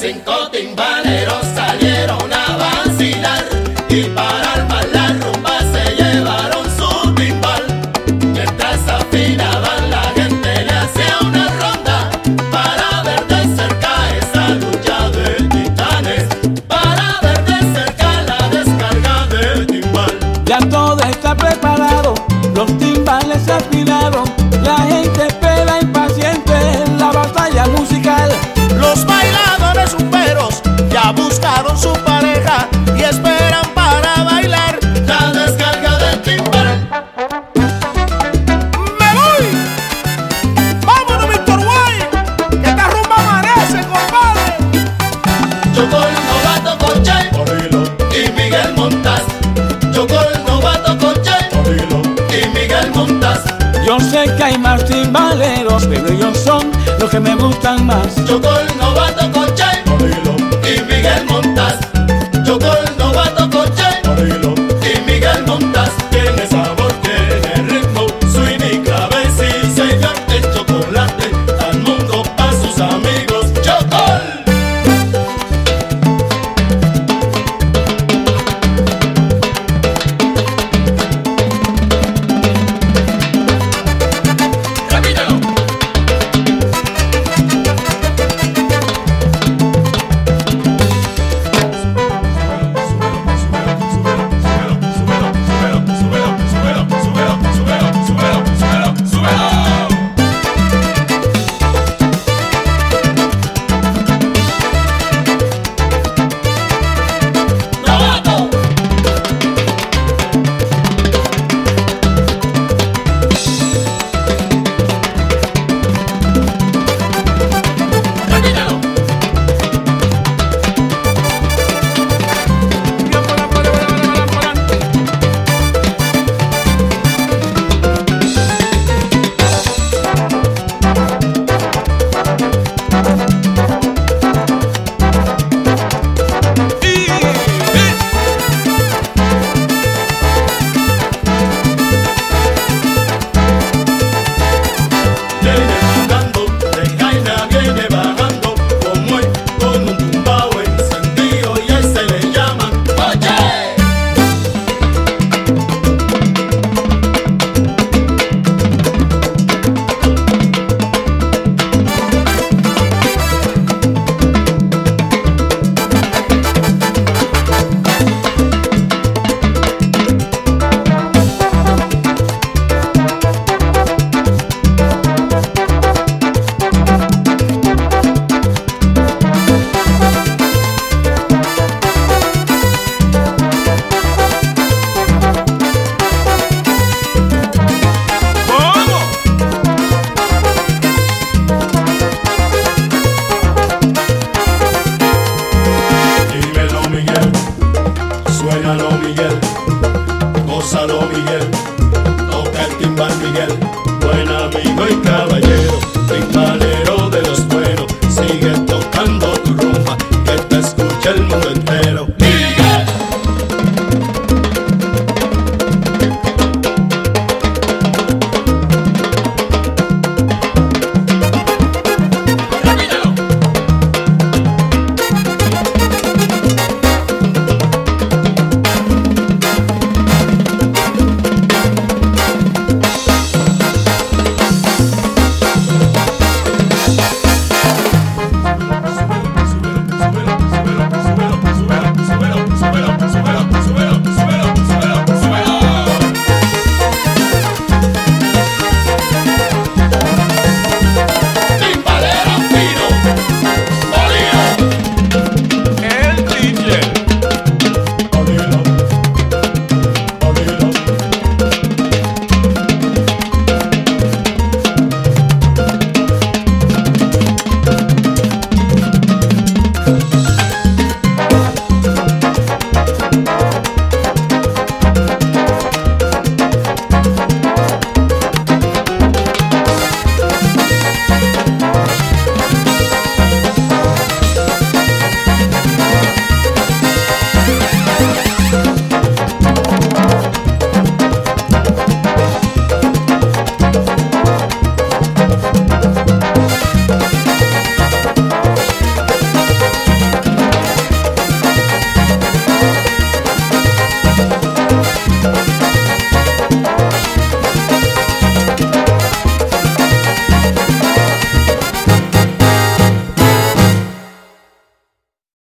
Cinco block sé que hay más timbaleros, pero ellos son los que me gustan más. Yo con novato con Miguel, toca el timbal Miguel, buen amigo y